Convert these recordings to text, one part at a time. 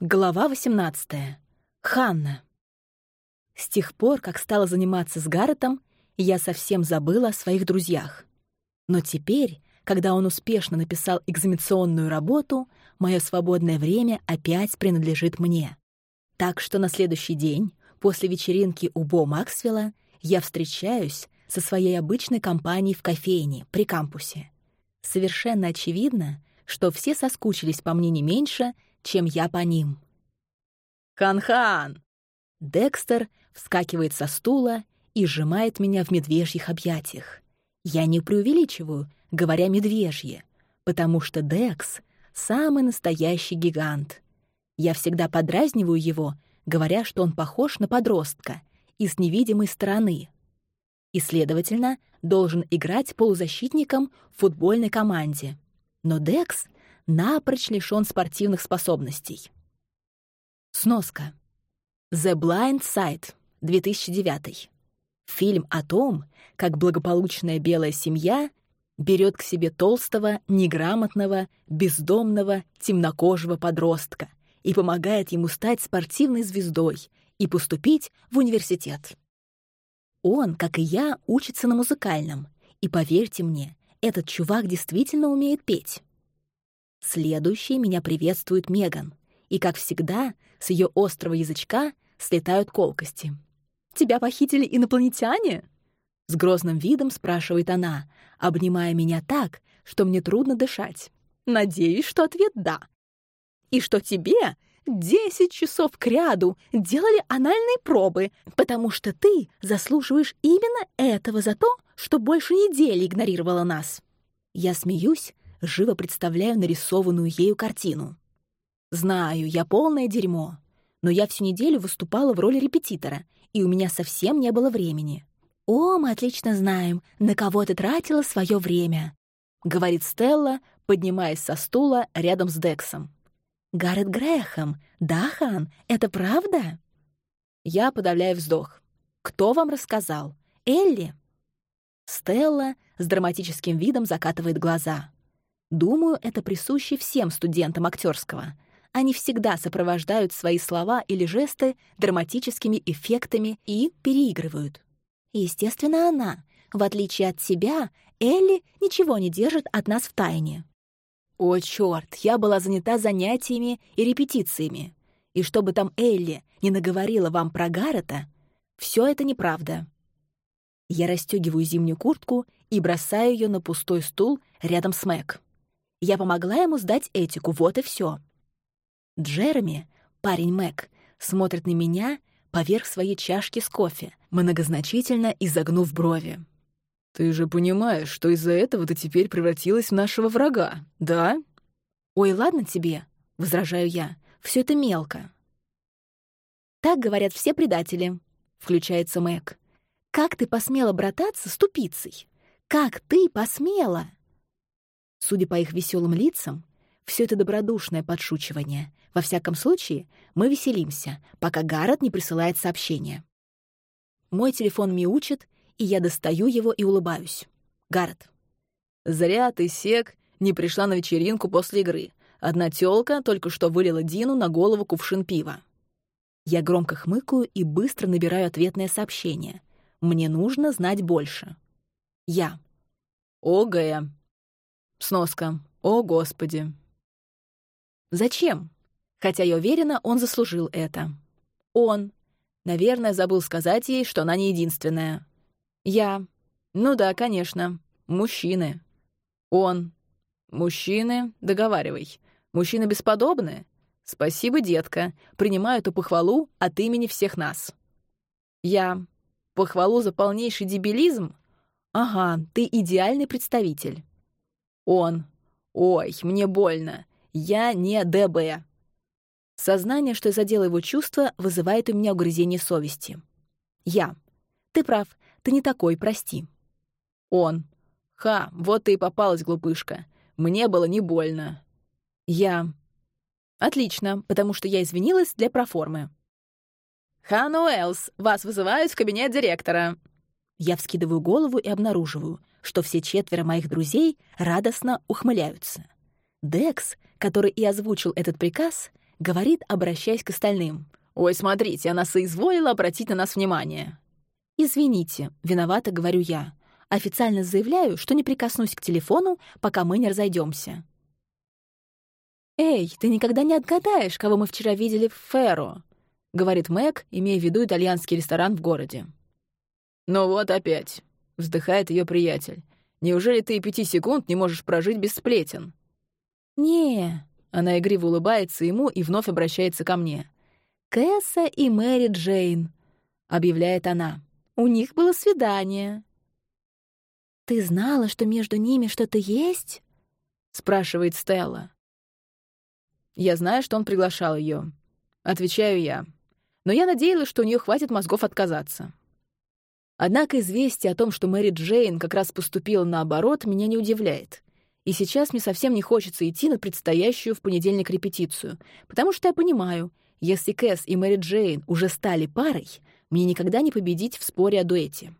Глава 18. Ханна. С тех пор, как стала заниматься с Гарретом, я совсем забыла о своих друзьях. Но теперь, когда он успешно написал экзаменационную работу, мое свободное время опять принадлежит мне. Так что на следующий день, после вечеринки у Бо Максвелла, я встречаюсь со своей обычной компанией в кофейне при кампусе. Совершенно очевидно, что все соскучились по мне не меньше — чем я по ним. «Хан-хан!» Декстер вскакивает со стула и сжимает меня в медвежьих объятиях. Я не преувеличиваю, говоря «медвежье», потому что Декс — самый настоящий гигант. Я всегда подразниваю его, говоря, что он похож на подростка и с невидимой стороны. И, следовательно, должен играть полузащитником в футбольной команде. Но Декс напрочь лишён спортивных способностей. Сноска. The Blind Side, 2009. Фильм о том, как благополучная белая семья берет к себе толстого, неграмотного, бездомного, темнокожего подростка и помогает ему стать спортивной звездой и поступить в университет. Он, как и я, учится на музыкальном, и поверьте мне, этот чувак действительно умеет петь. Следующей меня приветствует Меган, и, как всегда, с ее острого язычка слетают колкости. «Тебя похитили инопланетяне?» С грозным видом спрашивает она, обнимая меня так, что мне трудно дышать. Надеюсь, что ответ «да». «И что тебе десять часов кряду делали анальные пробы, потому что ты заслуживаешь именно этого за то, что больше недели игнорировала нас». Я смеюсь, живо представляю нарисованную ею картину. Знаю, я полное дерьмо, но я всю неделю выступала в роли репетитора, и у меня совсем не было времени. «О, мы отлично знаем, на кого ты тратила свое время», — говорит Стелла, поднимаясь со стула рядом с Дексом. «Гаррет Грэхэм, да, Хан, это правда?» Я подавляю вздох. «Кто вам рассказал? Элли?» Стелла с драматическим видом закатывает глаза. Думаю, это присуще всем студентам актерского. Они всегда сопровождают свои слова или жесты драматическими эффектами и переигрывают. Естественно, она, в отличие от себя, Элли ничего не держит от нас в тайне. О, чёрт, я была занята занятиями и репетициями. И чтобы там Элли не наговорила вам про Гаррета, все это неправда. Я расстегиваю зимнюю куртку и бросаю ее на пустой стул рядом с Мэг. Я помогла ему сдать этику, вот и все. Джереми, парень Мэг, смотрит на меня поверх своей чашки с кофе, многозначительно изогнув брови. «Ты же понимаешь, что из-за этого ты теперь превратилась в нашего врага, да?» «Ой, ладно тебе», — возражаю я, — «всё это мелко». «Так говорят все предатели», — включается Мэг. «Как ты посмела брататься с тупицей? Как ты посмела?» Судя по их веселым лицам, все это добродушное подшучивание. Во всяком случае, мы веселимся, пока Гаррет не присылает сообщение. Мой телефон мяучит, и я достаю его и улыбаюсь. Гаррет. «Зря ты, Сек, не пришла на вечеринку после игры. Одна тёлка только что вылила Дину на голову кувшин пива». Я громко хмыкаю и быстро набираю ответное сообщение. Мне нужно знать больше. Я. «Огая, Сноска. О, Господи. Зачем? Хотя я уверена, он заслужил это. Он. Наверное, забыл сказать ей, что она не единственная. Я. Ну да, конечно. Мужчины. Он. Мужчины, договаривай. Мужчины бесподобны? Спасибо, детка. Принимаю эту похвалу от имени всех нас. Я. Похвалу за полнейший дебилизм? Ага, ты идеальный представитель. Он. Ой, мне больно. Я не ДБ. Сознание, что я задела его чувства, вызывает у меня угрызение совести. Я. Ты прав, ты не такой, прости. Он. Ха, вот ты и попалась, глупышка. Мне было не больно. Я. Отлично, потому что я извинилась для проформы. «Хан Уэллс, вас вызывают в кабинет директора». Я вскидываю голову и обнаруживаю, что все четверо моих друзей радостно ухмыляются. Декс, который и озвучил этот приказ, говорит, обращаясь к остальным. «Ой, смотрите, она соизволила обратить на нас внимание». «Извините, виновата, говорю я. Официально заявляю, что не прикоснусь к телефону, пока мы не разойдемся. «Эй, ты никогда не отгадаешь, кого мы вчера видели в Ферро», — говорит Мэг, имея в виду итальянский ресторан в городе. «Ну вот опять», — вздыхает ее приятель. «Неужели ты и пяти секунд не можешь прожить без сплетен?» «Не», — она игриво улыбается ему и вновь обращается ко мне. «Кэсса и Мэри Джейн», — объявляет она. «У них было свидание». «Ты знала, что между ними что-то есть?» — спрашивает Стелла. «Я знаю, что он приглашал ее. Отвечаю я. Но я надеялась, что у нее хватит мозгов отказаться. Однако известие о том, что Мэри Джейн как раз поступила наоборот, меня не удивляет. И сейчас мне совсем не хочется идти на предстоящую в понедельник репетицию, потому что я понимаю, если Кэс и Мэри Джейн уже стали парой, мне никогда не победить в споре о дуэте.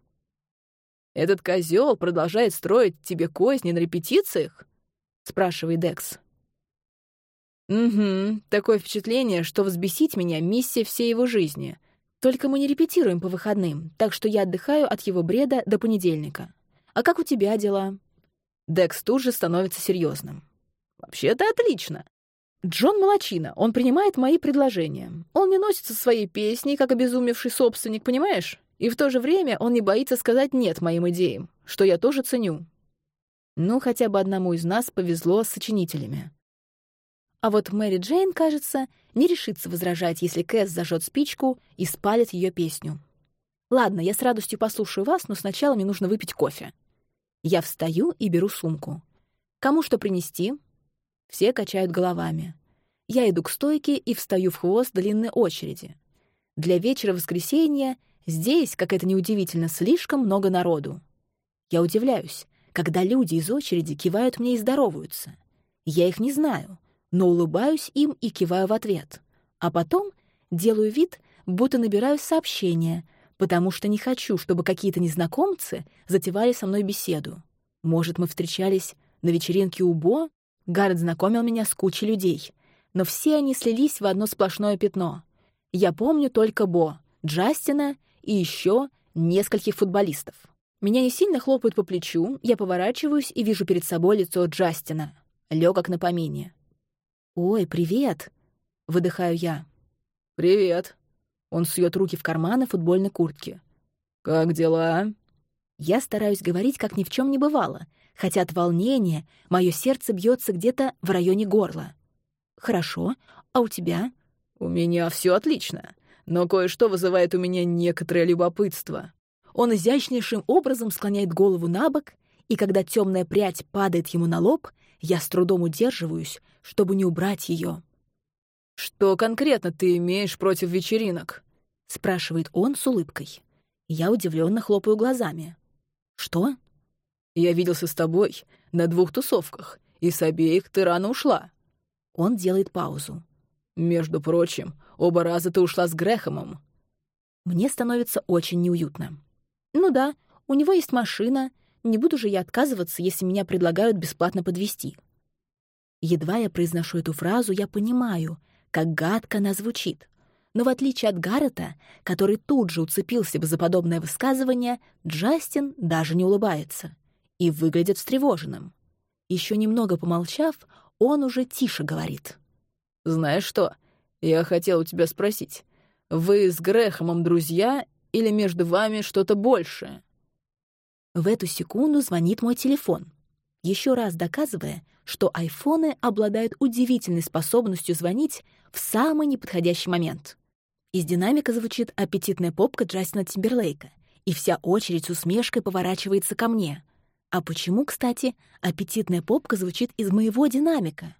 «Этот козел продолжает строить тебе козни на репетициях?» — спрашивает Декс. «Угу, такое впечатление, что взбесить меня — миссия всей его жизни. Только мы не репетируем по выходным, так что я отдыхаю от его бреда до понедельника. А как у тебя дела?» Декс тут же становится серьезным. «Вообще-то отлично. Джон молочина, он принимает мои предложения. Он не носится своей песней, как обезумевший собственник, понимаешь? И в то же время он не боится сказать «нет» моим идеям, что я тоже ценю. Ну, хотя бы одному из нас повезло с сочинителями. А вот Мэри Джейн, кажется, не решится возражать, если Кэс зажжет спичку и спалит ее песню. Ладно, я с радостью послушаю вас, но сначала мне нужно выпить кофе. Я встаю и беру сумку. Кому что принести? Все качают головами. Я иду к стойке и встаю в хвост длинной очереди. Для вечера воскресенья Здесь, как это неудивительно, слишком много народу. Я удивляюсь, когда люди из очереди кивают мне и здороваются. Я их не знаю, но улыбаюсь им и киваю в ответ. А потом делаю вид, будто набираю сообщение, потому что не хочу, чтобы какие-то незнакомцы затевали со мной беседу. Может, мы встречались на вечеринке у Бо? Гаррет знакомил меня с кучей людей. Но все они слились в одно сплошное пятно. Я помню только Бо, Джастина и еще нескольких футболистов. Меня не сильно хлопают по плечу, я поворачиваюсь и вижу перед собой лицо Джастина, легок на помине. «Ой, привет!» — выдыхаю я. «Привет!» Он сует руки в карманы футбольной куртки. «Как дела?» Я стараюсь говорить, как ни в чем не бывало, хотя от волнения мое сердце бьется где-то в районе горла. «Хорошо. А у тебя?» «У меня все отлично но кое-что вызывает у меня некоторое любопытство. Он изящнейшим образом склоняет голову на бок, и когда темная прядь падает ему на лоб, я с трудом удерживаюсь, чтобы не убрать ее. «Что конкретно ты имеешь против вечеринок?» — спрашивает он с улыбкой. Я удивленно хлопаю глазами. «Что?» «Я виделся с тобой на двух тусовках, и с обеих ты рано ушла». Он делает паузу. «Между прочим, Оба раза ты ушла с Грэхэмом». Мне становится очень неуютно. Ну да, у него есть машина. Не буду же я отказываться, если меня предлагают бесплатно подвести. Едва я произношу эту фразу, я понимаю, как гадко она звучит. Но в отличие от Гаррета, который тут же уцепился бы за подобное высказывание, Джастин даже не улыбается и выглядит встревоженным. Еще немного помолчав, он уже тише говорит. «Знаешь что, я хотел у тебя спросить, вы с Грэхэмом друзья или между вами что-то большее?» В эту секунду звонит мой телефон, еще раз доказывая, что айфоны обладают удивительной способностью звонить в самый неподходящий момент. Из динамика звучит аппетитная попка Джастина Тимберлейка, и вся очередь с усмешкой поворачивается ко мне. А почему, кстати, аппетитная попка звучит из моего динамика?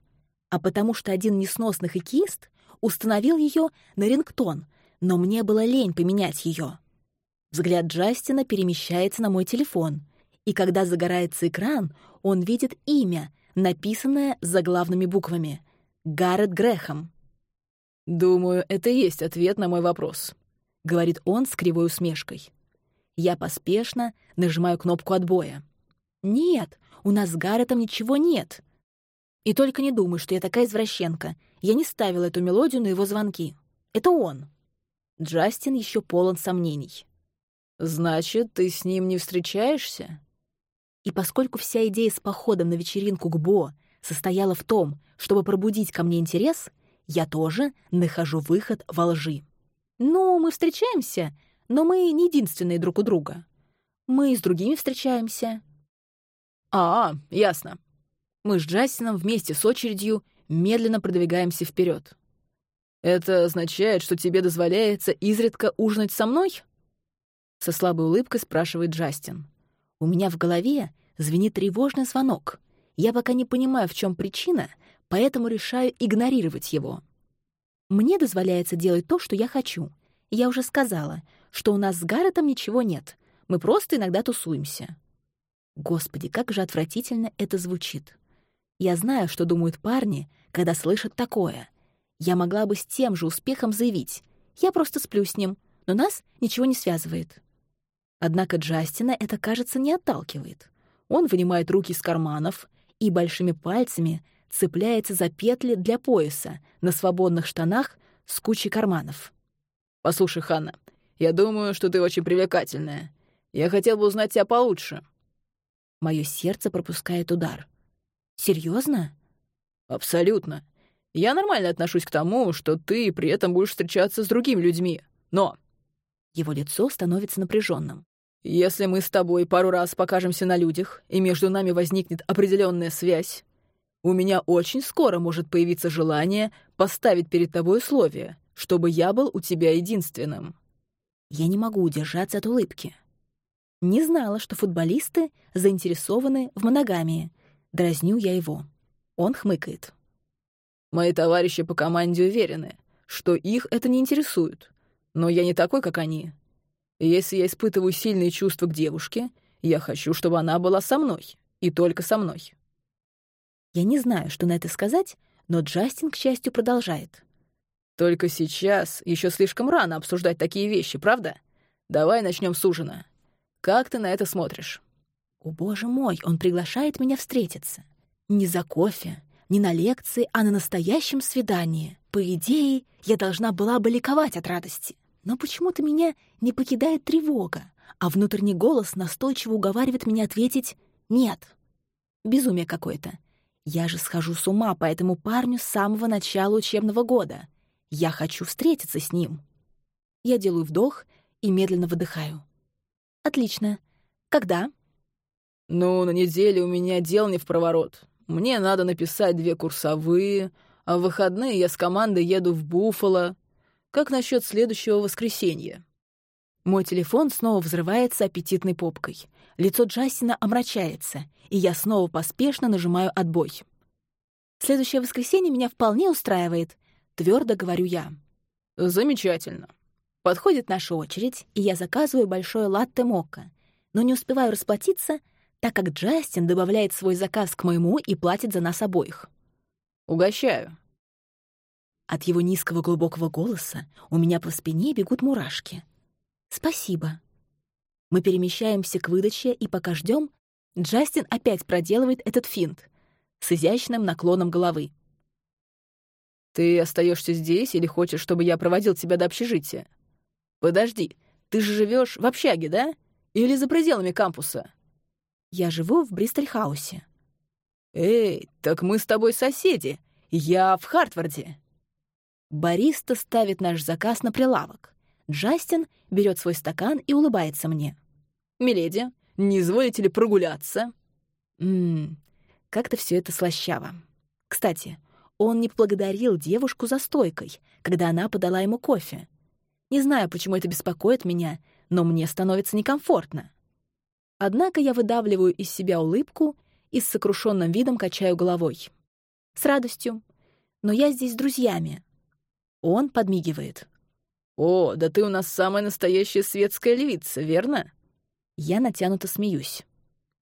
А потому что один несносный хоккеист установил ее на рингтон, но мне было лень поменять ее. Взгляд Джастина перемещается на мой телефон, и когда загорается экран, он видит имя, написанное заглавными буквами — Гаррет Грэхэм. «Думаю, это есть ответ на мой вопрос», — говорит он с кривой усмешкой. Я поспешно нажимаю кнопку отбоя. «Нет, у нас с Гарретом ничего нет». И только не думай, что я такая извращенка. Я не ставила эту мелодию на его звонки. Это он. Джастин еще полон сомнений. «Значит, ты с ним не встречаешься?» И поскольку вся идея с походом на вечеринку к Бо состояла в том, чтобы пробудить ко мне интерес, я тоже нахожу выход во лжи. Ну, мы встречаемся, но мы не единственные друг у друга. Мы с другими встречаемся. А, ясно. Мы с Джастином вместе с очередью медленно продвигаемся вперед. Это означает, что тебе дозволяется изредка ужинать со мной? Со слабой улыбкой спрашивает Джастин. У меня в голове звенит тревожный звонок. Я пока не понимаю, в чем причина, поэтому решаю игнорировать его. Мне дозволяется делать то, что я хочу. Я уже сказала, что у нас с Гарретом ничего нет. Мы просто иногда тусуемся. Господи, как же отвратительно это звучит. Я знаю, что думают парни, когда слышат такое. Я могла бы с тем же успехом заявить. Я просто сплю с ним, но нас ничего не связывает. Однако Джастина это, кажется, не отталкивает. Он вынимает руки из карманов и большими пальцами цепляется за петли для пояса на свободных штанах с кучей карманов. «Послушай, Ханна, я думаю, что ты очень привлекательная. Я хотел бы узнать тебя получше». Мое сердце пропускает удар. Серьезно? Абсолютно. Я нормально отношусь к тому, что ты при этом будешь встречаться с другими людьми. Но... Его лицо становится напряженным. Если мы с тобой пару раз покажемся на людях, и между нами возникнет определенная связь, у меня очень скоро может появиться желание поставить перед тобой условия, чтобы я был у тебя единственным. Я не могу удержаться от улыбки. Не знала, что футболисты заинтересованы в моногамии. Дразню я его. Он хмыкает. Мои товарищи по команде уверены, что их это не интересует. Но я не такой, как они. Если я испытываю сильные чувства к девушке, я хочу, чтобы она была со мной. И только со мной. Я не знаю, что на это сказать, но Джастин, к счастью, продолжает. Только сейчас еще слишком рано обсуждать такие вещи, правда? Давай начнем с ужина. Как ты на это смотришь?» «О, боже мой, он приглашает меня встретиться. Не за кофе, не на лекции, а на настоящем свидании. По идее, я должна была бы ликовать от радости. Но почему-то меня не покидает тревога, а внутренний голос настойчиво уговаривает меня ответить «нет». Безумие какое-то. Я же схожу с ума по этому парню с самого начала учебного года. Я хочу встретиться с ним. Я делаю вдох и медленно выдыхаю. Отлично. Когда? Ну, на неделе у меня дел не в проворот. Мне надо написать две курсовые, а в выходные я с командой еду в Буффало. Как насчет следующего воскресенья? Мой телефон снова взрывается аппетитной попкой. Лицо Джастина омрачается, и я снова поспешно нажимаю «отбой». Следующее воскресенье меня вполне устраивает, твердо говорю я. Замечательно. Подходит наша очередь, и я заказываю большое латте-мокко, но не успеваю расплатиться, так как Джастин добавляет свой заказ к моему и платит за нас обоих. «Угощаю». От его низкого глубокого голоса у меня по спине бегут мурашки. «Спасибо». Мы перемещаемся к выдаче, и пока ждем, Джастин опять проделывает этот финт с изящным наклоном головы. «Ты остаешься здесь или хочешь, чтобы я проводил тебя до общежития?» «Подожди, ты же живешь в общаге, да? Или за пределами кампуса?» «Я живу в Бристольхаусе». «Эй, так мы с тобой соседи. Я в Хартварде». Бариста ставит наш заказ на прилавок. Джастин берет свой стакан и улыбается мне. «Миледи, не изволите ли прогуляться?» Ммм, как-то все это слащаво. Кстати, он не поблагодарил девушку за стойкой, когда она подала ему кофе. Не знаю, почему это беспокоит меня, но мне становится некомфортно. Однако я выдавливаю из себя улыбку и с сокрушенным видом качаю головой. С радостью. Но я здесь с друзьями. Он подмигивает. «О, да ты у нас самая настоящая светская львица, верно?» Я натянуто смеюсь.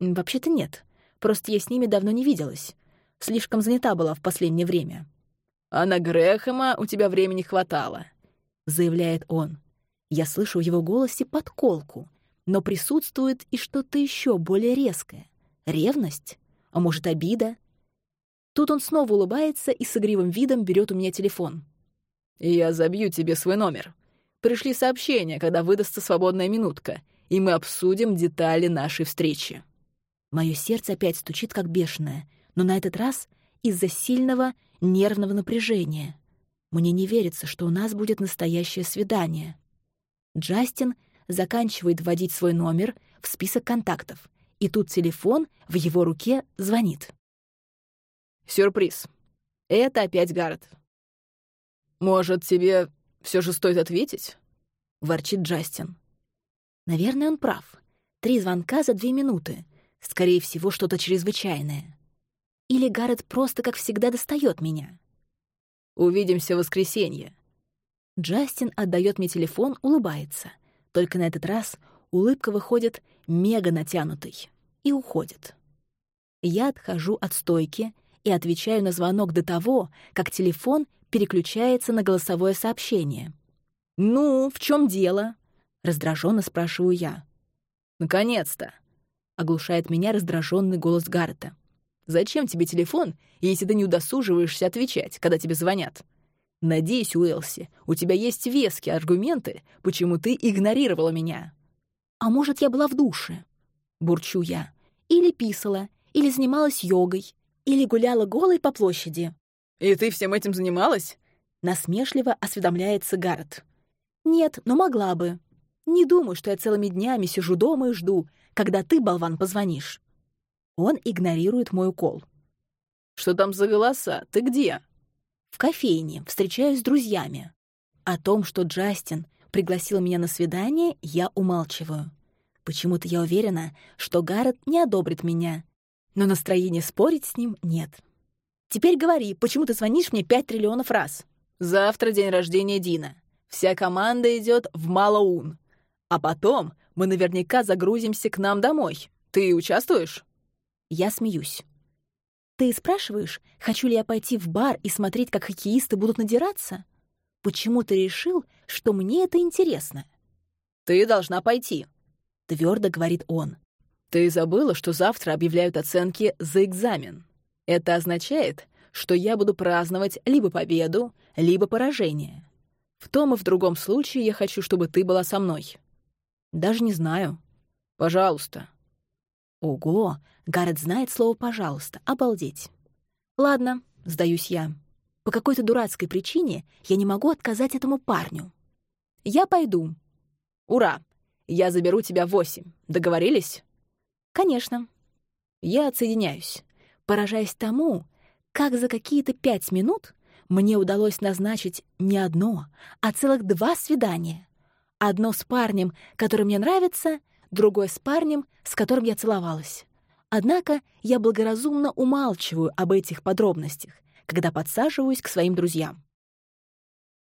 Вообще-то нет. Просто я с ними давно не виделась. Слишком занята была в последнее время. А на Грэхэма у тебя времени хватало. — заявляет он. Я слышу в его голосе подколку, но присутствует и что-то еще более резкое. Ревность? А может, обида? Тут он снова улыбается и с игривым видом берет у меня телефон. «Я забью тебе свой номер. Пришли сообщения, когда выдастся свободная минутка, и мы обсудим детали нашей встречи». Мое сердце опять стучит, как бешеное, но на этот раз из-за сильного нервного напряжения. Мне не верится, что у нас будет настоящее свидание. Джастин заканчивает вводить свой номер в список контактов, и тут телефон в его руке звонит. «Сюрприз. Это опять Гаррет. Может, тебе все же стоит ответить?» — ворчит Джастин. Наверное, он прав. Три звонка за две минуты. Скорее всего, что-то чрезвычайное. Или Гаррет просто, как всегда, достает меня. «Увидимся в воскресенье». Джастин отдает мне телефон, улыбается. Только на этот раз улыбка выходит мега натянутой и уходит. Я отхожу от стойки и отвечаю на звонок до того, как телефон переключается на голосовое сообщение. «Ну, в чем дело?» — раздраженно спрашиваю я. «Наконец-то!» — оглушает меня раздраженный голос Гаррета. «Зачем тебе телефон, если ты не удосуживаешься отвечать, когда тебе звонят? Надеюсь, Уэлси, у тебя есть веские аргументы, почему ты игнорировала меня». «А может, я была в душе?» — бурчу я. «Или писала, или занималась йогой, или гуляла голой по площади». «И ты всем этим занималась?» — насмешливо осведомляется Гаррет. «Нет, но могла бы. Не думаю, что я целыми днями сижу дома и жду, когда ты, болван, позвонишь». Он игнорирует мой укол. «Что там за голоса? Ты где?» «В кофейне. Встречаюсь с друзьями. О том, что Джастин пригласил меня на свидание, я умалчиваю. Почему-то я уверена, что Гаррет не одобрит меня, но настроения спорить с ним нет. Теперь говори, почему ты звонишь мне пять триллионов раз? Завтра день рождения Дина. Вся команда идет в Малоун. А потом мы наверняка загрузимся к нам домой. Ты участвуешь? Я смеюсь. Ты спрашиваешь, хочу ли я пойти в бар и смотреть, как хоккеисты будут надираться? Почему ты решил, что мне это интересно? Ты должна пойти, твердо говорит он. Ты забыла, что завтра объявляют оценки за экзамен. Это означает, что я буду праздновать либо победу, либо поражение. В том и в другом случае я хочу, чтобы ты была со мной. Даже не знаю. Пожалуйста. Ого, Гаррет знает слово «пожалуйста». Обалдеть. Ладно, сдаюсь я. По какой-то дурацкой причине я не могу отказать этому парню. Я пойду. Ура! Я заберу тебя восемь. Договорились? Конечно. Я отсоединяюсь, поражаясь тому, как за какие-то пять минут мне удалось назначить не одно, а целых два свидания. Одно с парнем, который мне нравится, другое с парнем, с которым я целовалась. Однако я благоразумно умалчиваю об этих подробностях, когда подсаживаюсь к своим друзьям.